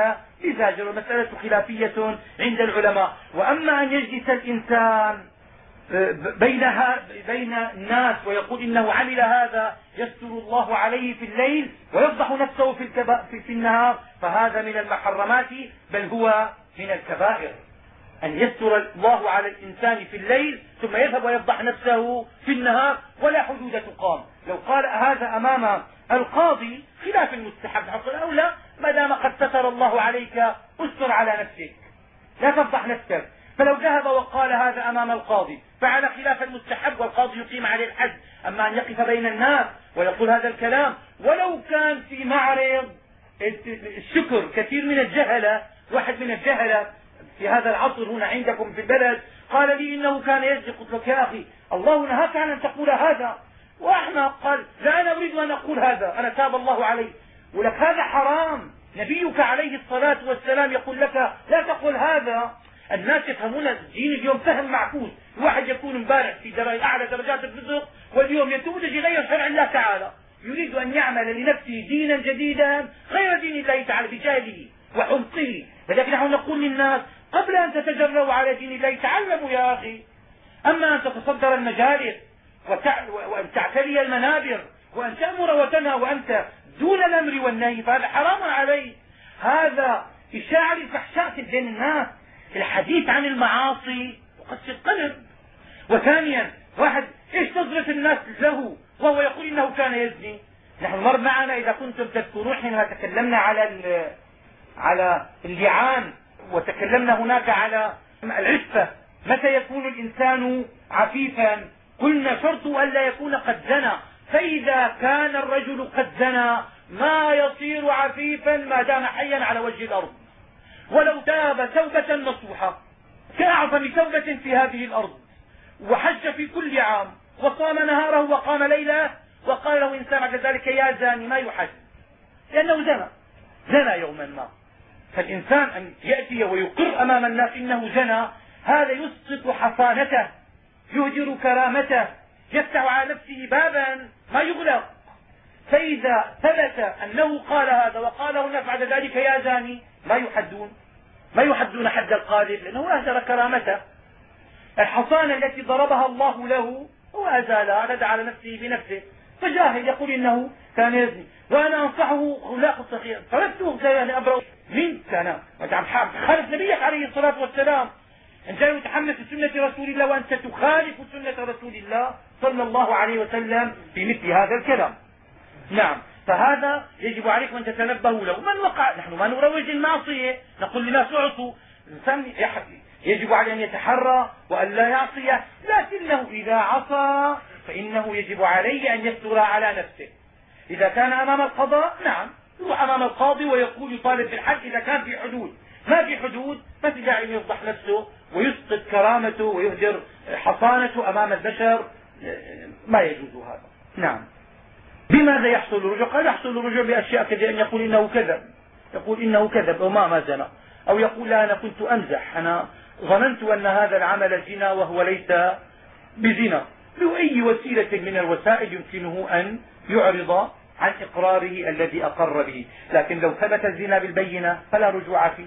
بزاجر المسألة خلافية عند العلماء. وأما أن يجلس الإنسان بينها بين الناس ويقول إنه عمل هذا يستر الله عليه في الليل ويفضح نفسه في, في النهار فهذا من المحرمات بل هو من الكبائر. أن يستر الله على الإنسان في الليل ثم يذهب ويفضح نفسه في النهار ولا حدود تقام. لو قال هذا أمام القاضي خلاف المستحب حق الأولى ما دام قد ستر الله عليك استر على نفسك. لا تفضح نفسك. فلو ذهب وقال هذا أمام القاضي فعل خلاف المستحب والقاضي يقيم عليه الحد أما أن يقف بين الناس ويقول هذا الكلام ولو كان في معرض الشكر كثير من الجهلة واحد من الجهلة في هذا العصر هنا عندكم في البلد. قال لي إنه كان يزني قلت لك يا أخي الله نهاك عن أن تقول هذا. وأحمق قال لا أنا أريد أن أقول هذا. أنا تاب الله علي ولك هذا حرام. نبيك عليه الصلاة والسلام يقول لك لا تقل هذا. الناس يفهمون الدين اليوم فهم معكوس. الواحد يكون امبارح في أعلى درجات الفسق واليوم يتوب يغير شرع الله تعالى. يريد أن يعمل لنفسه دينا جديدا غير دين الله تعالى بجهله وحمقه. فلذلك نحن نقول للناس قبل أن تتجرؤوا على دين الله تعلموا يا أخي. أما أن تتصدر المجالس وأن تعتلي المنابر وأن تأمر وتنهى وأنت دون الأمر والنهي فهذا حرام عليك. هذا إشاعة الفحشاء بين الناس الحديث عن المعاصي يقسي القلب. وثانيا واحد إيش نظرة الناس له وهو يقول إنه كان يزني؟ نحن مر معنا إذا كنتم تذكرون حينما تكلمنا على على اللعان وتكلمنا هناك على العفة. متى يكون الإنسان عفيفا؟ قلنا شرط ألا يكون قد زنى. فإذا كان الرجل قد زنى ما يصير عفيفا ما دام حيا على وجه الأرض. ولو تاب توبة نصوحة كأعظم توبة في هذه الأرض. وحج في كل عام وصام نهاره وقام ليلة وقال له إنسان بعد ذلك يا زاني ما يحج؟ لأنه زنى. زنى يوما ما. فالإنسان أن يأتي ويقر أمام الناس إنه زنى هذا يسقط حصانته يهجر كرامته يفتح على نفسه بابا ما يغلق. فإذا ثبت أنه قال هذا وقاله الناس بعد ذلك يا زاني ما يحدون ما يحدون حد القاذف لأنه أهدر كرامته. الحصانة التي ضربها الله له هو أزالها رد على نفسه بنفسه. فجاهل يقول إنه كان يزني. وأنا أنصحه خلاق صغير تركته يعني أبرأ من كان خالف نبيك عليه الصلاة والسلام. أنت يتحمس سنة رسول الله وأنت تخالف سنة رسول الله صلى الله عليه وسلم في مثل هذا الكلام. نعم. فهذا يجب عليكم أن تتنبهوا له. من وقع؟ نحن ما نروج المعصية. نقول للناس اعطوا الإنسان يجب عليه أن يتحرى وأن لا يعصي لكنه إذا عصى فإنه يجب عليه أن يستر على نفسه. إذا كان أمام القضاء نعم. يروح أمام القاضي ويقول يطالب بالحد إذا كان في حدود. ما في حدود ما في داعي يفضح نفسه ويسقط كرامته ويهدر حصانته أمام البشر. ما يجوز هذا. نعم. بماذا يحصل الرجوع؟ قال يحصل الرجوع بأشياء كثيرة. أن يقول إنه كذب. يقول إنه كذب وما ما زنى. أو يقول لا أنا كنت أمزح. أنا ظننت أن هذا العمل زنا وهو ليس بزنا. بأي وسيلة من الوسائل يمكنه أن يعرض عن إقراره الذي أقر به. لكن لو ثبت الزنا بالبينة فلا رجوع فيه.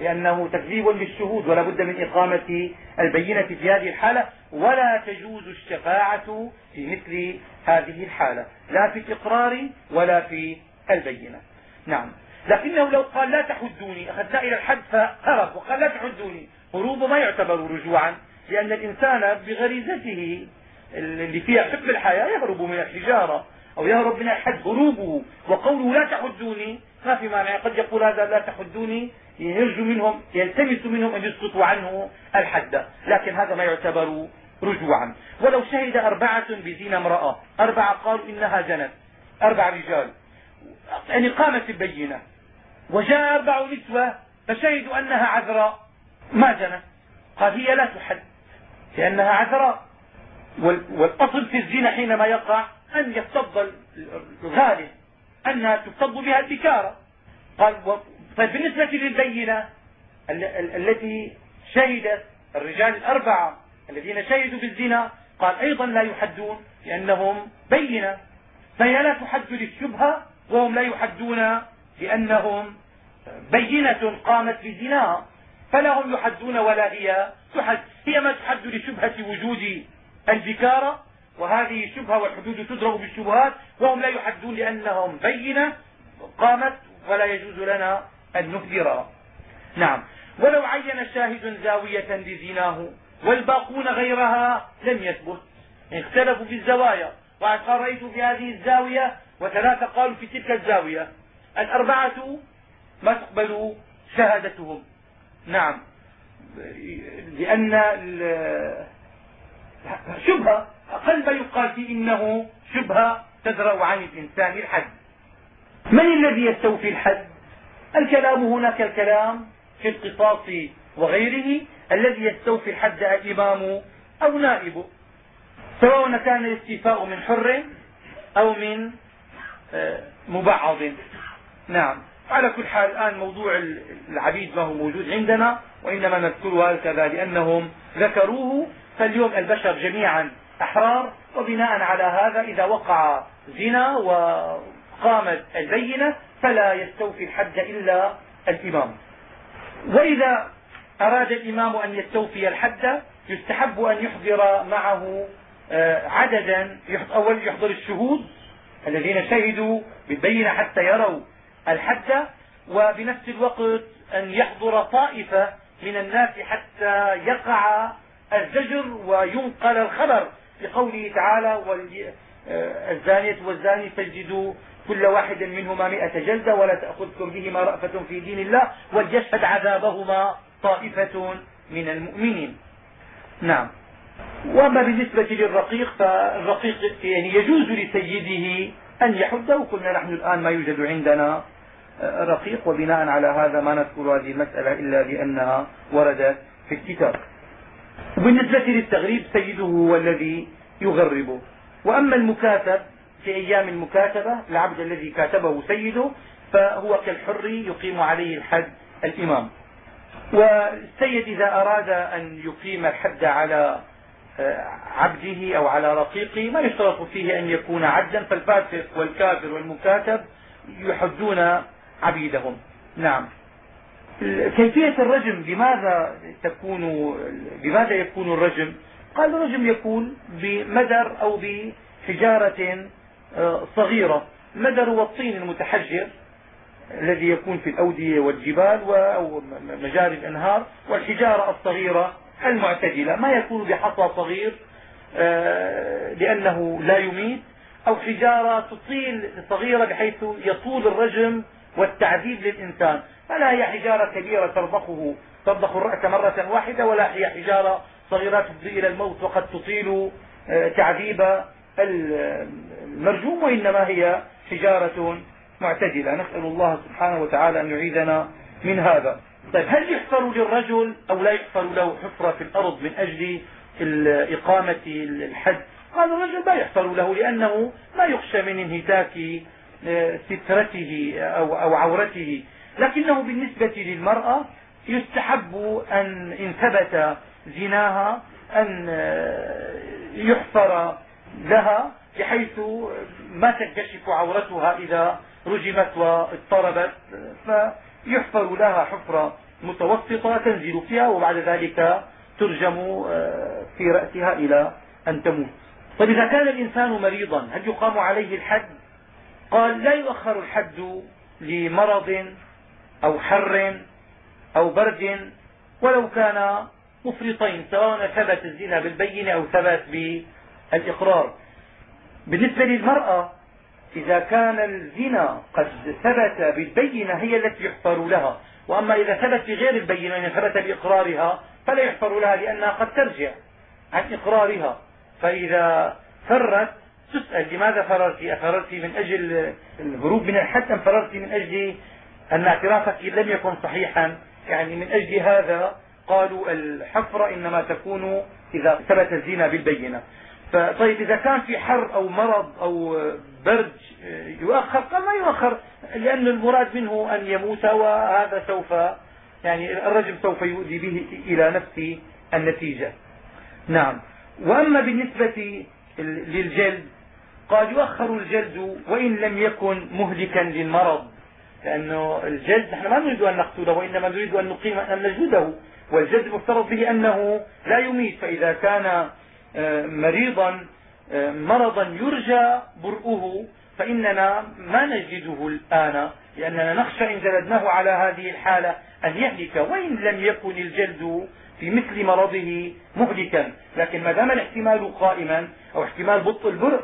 لأنه تكذيب للشهود ولا بد من إقامة البينة في هذه الحالة. ولا تجوز الشفاعة في مثل هذه الحالة. لا في الإقرار ولا في البينة. نعم. لكنه لو قال لا تحدوني أخذنا إلى الحد فهرب وقال لا تحدوني هروب ما يعتبر رجوعا لأن الإنسان بغريزته اللي فيها حب الحياة يهرب من الحجارة. أو يهرب من الحد هروبه وقوله لا تحدوني ما في مانع قد يقول هذا لا تحدوني يرجو منهم يلتمس منهم أن يسقطوا عنه الحد. لكن هذا ما يعتبر رجوعا. ولو شهد أربعة بزين امرأة أربعة قالوا إنها زنت أربع رجال. يعني قامت البينة وجاء أربع نسوة فشهدوا أنها عذراء. ما زنت قال هي لا تحد لأنها عذراء. والأصل في الزنا حينما يقع أن يفتض الغالب أنها تفتض بها البكارة. قال طيب بالنسبة للبينة التي شهدت الرجال الأربعة الذين شهدوا بالزنا قال أيضا لا يحدون لأنهم بينة. فهي لا تحد للشبهة وهم لا يحدون لأنهم بينة قامت بزناها فلا هم يحدون ولا هي تحد. هي ما تحد لشبهة وجود البكارة وهذه شبهة والحدود تضرب بالشبهات وهم لا يحدون لأنهم بينة قامت ولا يجوز لنا أن نهدرها نعم. ولو عين شاهد زاوية لزناه والباقون غيرها لم يثبت. اختلفوا في الزوايا. واحد قال رأيت في هذه الزاوية وثلاثة قالوا في تلك الزاوية. الأربعة ما تقبل شهادتهم. نعم. لأن شبهة ما يقال فيه إنه شبهة تدرأ عن الإنسان الحد من الذي يستوفي الحد؟ الكلام هنا كالكلام في القصاص وغيره. الذي يستوفي الحد الإمام أو نائبه سواء كان الاستيفاء من حر أو من آه، مبعض. نعم. على كل حال الآن موضوع العبيد ما هو موجود عندنا وإنما نذكره هكذا لأنهم ذكروه. فاليوم البشر جميعا أحرار وبناء على هذا إذا وقع زنا وقامت البينة فلا يستوفي الحد إلا الإمام. وإذا أراد الإمام أن يستوفي الحد يستحب أن يحضر معه آه، عددا أولا يحضر الشهود الذين شهدوا بالبينة حتى يروا الحد وبنفس الوقت أن يحضر طائفة من الناس حتى يقع الزجر وينقل الخبر. لقوله تعالى آه، الزانية والزاني فاجلدوا كل واحد منهما م جلدة ولا تأخذكم بهما رأفة في دين الله وليشهد عذابهما طائفة من المؤمنين. نعم. وأما بالنسبة للرقيق فالرقيق يعني يجوز لسيده أن يحده. قلنا نحن الآن ما يوجد عندنا آه، رقيق وبناء على هذا ما نذكر هذه المسألة إلا لأنها وردت في الكتاب. وبالنسبة للتغريب سيده هو الذي يغربه وأما المكاتب في أيام المكاتبة العبد الذي كاتبه سيده فهو كالحر يقيم عليه الحد الإمام. والسيد إذا أراد أن يقيم الحد على آه، عبده أو على رقيقه ما يشترط فيه أن يكون عبدا فالفاسق والكافر والمكاتب يحدون عبيدهم. نعم. كيفية الرجم؟ لماذا تكون بماذا يكون الرجم؟ قال الرجم يكون بمدر أو بحجارة آه، صغيرة. هو الطين المتحجر الذي يكون في الأودية والجبال أو مجاري الأنهار والحجارة الصغيرة المعتدلة. ما يكون بحصى صغير آه، لأنه لا يميت أو حجارة تطيل صغيرة بحيث يطول الرجم والتعذيب للإنسان. فلا هي حجارة كبيرة ترضخه ترضخ الرأس مرة واحدة ولا هي حجارة صغيرة تفضي إلى الموت وقد تطيل آه، تعذيب المرجوم وإنما هي حجارة معتدلة. نسأل الله سبحانه وتعالى أن يعيذنا من هذا. طيب هل يحفر للرجل أو لا يحفر له حفرة في الأرض من أجل إقامة الحد؟ قال الرجل لا يحفر له لأنه ما يخشى من انهتاك سترته أو, أو عورته. لكنه بالنسبة للمرأة يستحب أن إن ثبت زناها أن آه، يحفر لها بحيث ما تنكشف عورتها إذا رجمت واضطربت. فيحفر لها حفرة متوسطة تنزل فيها وبعد ذلك ترجم آه، في رأسها إلى أن تموت. طيب إذا كان الإنسان مريضا هل يقام عليه الحد؟ قال لا يؤخر الحد لمرض أو حر أو برد ولو كان مفرطين سواء ثبت الزنا بالبينة أو ثبت بالإقرار. بالنسبة للمرأة إذا كان الزنا قد ثبت بالبينة هي التي يحفر لها وأما إذا ثبت بغير البينة يعني ثبت بإقرارها فلا يحفر لها لأنها قد ترجع عن إقرارها. فإذا فرت تسأل لماذا فررت؟ أفررت من أجل الهروب من الحد فررت من أجل أن اعترافك لم يكن صحيحا. يعني من أجل هذا قالوا الحفرة إنما تكون إذا ثبت الزنا بالبينة. طيب إذا كان في حر أو مرض أو برد يؤخر قال ما يؤخر لأن المراد منه أن يموت وهذا سوف يعني الرجل سوف يؤذي به إلى نفس النتيجة. نعم. وأما بالنسبة للجلد قال يؤخر الجلد وإن لم يكن مهلكا للمرض. لأنه الجلد نحن ما نريد أن نقتله وإنما نريد أن نقيم أن نجلده. والجلد المفترض به أنه لا يميت فإذا كان آه، مريضا آه، مرضا يرجى برؤه فإننا ما نجلده الآن لأننا نخشى إن جلدناه على هذه الحالة أن يهلك. وإن لم يكن الجلد في مثل مرضه مهلكا. لكن ما دام الاحتمال قائما أو احتمال بطء البرء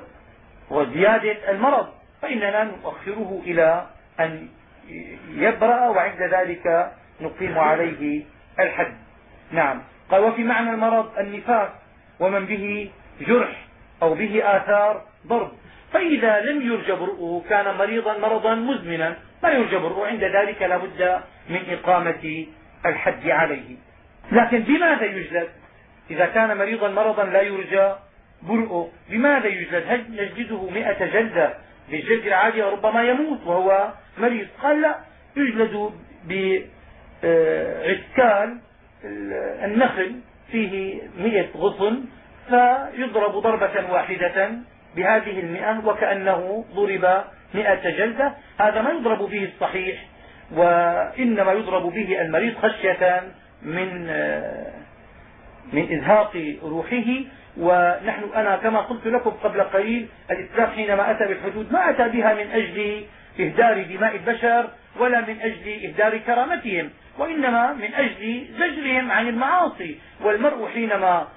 وزيادة المرض فإننا نؤخره إلى أن يبرأ وعند ذلك نقيم عليه الحد. نعم. قال وفي معنى المرض النفاس ومن به جرح أو به آثار ضرب. فإذا لم يرجى برؤه كان مريضا مرضا مزمنا لا يرجى برؤه عند ذلك لا بد من إقامة الحد عليه. لكن بماذا يجلد إذا كان مريضا مرضا لا يرجى برؤه بماذا يجلد؟ هل نجلده م جلدة بالجلد العادي؟ وربما يموت وهو مريض. قال لا يجلد بعسكال النخل فيه م غصن فيضرب ضربة واحدة بهذه المئة وكأنه ضرب م جلدة. هذا ما يضرب به الصحيح وإنما يضرب به المريض خشية من من إزهاق روحه. ونحن أنا كما قلت لكم قبل قليل الإسلام حينما أتى بالحدود ما أتى بها من أجل إهدار دماء البشر ولا من أجل إهدار كرامتهم وإنما من أجل زجرهم عن المعاصي. والمرء حينما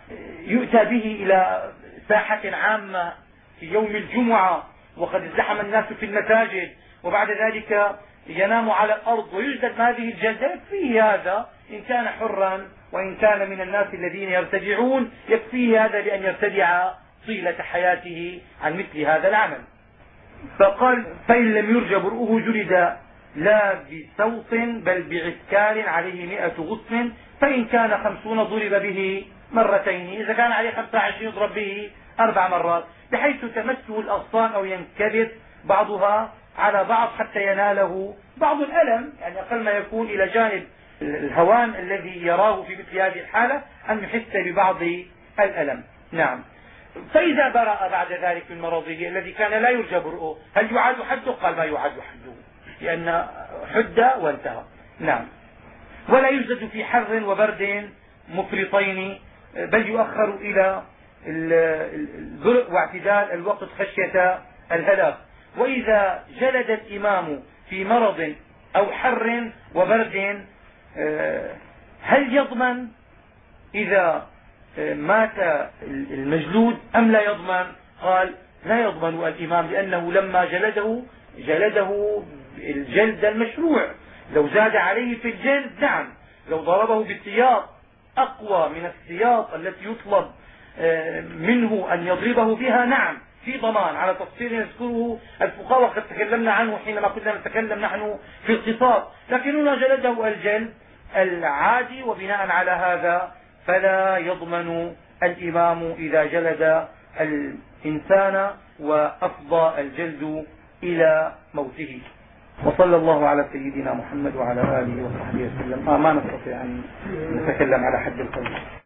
يؤتى به إلى ساحة عامة في يوم الجمعة وقد ازدحم الناس في المساجد وبعد ذلك ينام على الأرض ويجلد هذه الجلدة يكفيه هذا إن كان حرا وإن كان من الناس الذين يرتدعون يكفيه هذا بأن يرتدع طيلة حياته عن مثل هذا العمل. فقال فإن لم يرجى برؤه جلد لا بسوط بل بعسكار عليه م غصن فإن كان خمسون ضرب به مرتين إذا كان عليه خمسة عشر يضرب به أربع مرات بحيث تمسه الأغصان أو ينكبت بعضها على بعض حتى يناله بعض الألم يعني أقل ما يكون إلى جانب الهوان الذي يراه في مثل هذه الحالة أن يحس ببعض الألم. نعم. فإذا برأ بعد ذلك من مرضه الذي كان لا يرجى برؤه هل يعاد حده؟ قال ما يعاد حده لأن حد وانتهى. نعم. ولا يوجد في حر وبرد مفرطين بل يؤخر إلى البرء واعتدال الوقت خشية الهلاك. وإذا جلد الإمام في مرض أو حر وبرد هل يضمن إذا آه، مات المجلود أم لا يضمن؟ قال لا يضمن الإمام لأنه لما جلده جلده الجلد المشروع. لو زاد عليه في الجلد نعم. لو ضربه بالسياط أقوى من السياط التي يطلب آه، منه أن يضربه بها نعم. في ضمان. على تفصيل يذكره الفقهاء وقد تكلمنا عنه حينما كنا نتكلم نحن في القصاص لكن هنا جلده الجلد العادي وبناء على هذا فلا يضمن الإمام إذا جلد الإنسان وأفضى الجلد إلى موته. وصلى الله على سيدنا محمد وعلى آله وصحبه وسلم. آه ما نستطيع أن نتكلم على حد القول.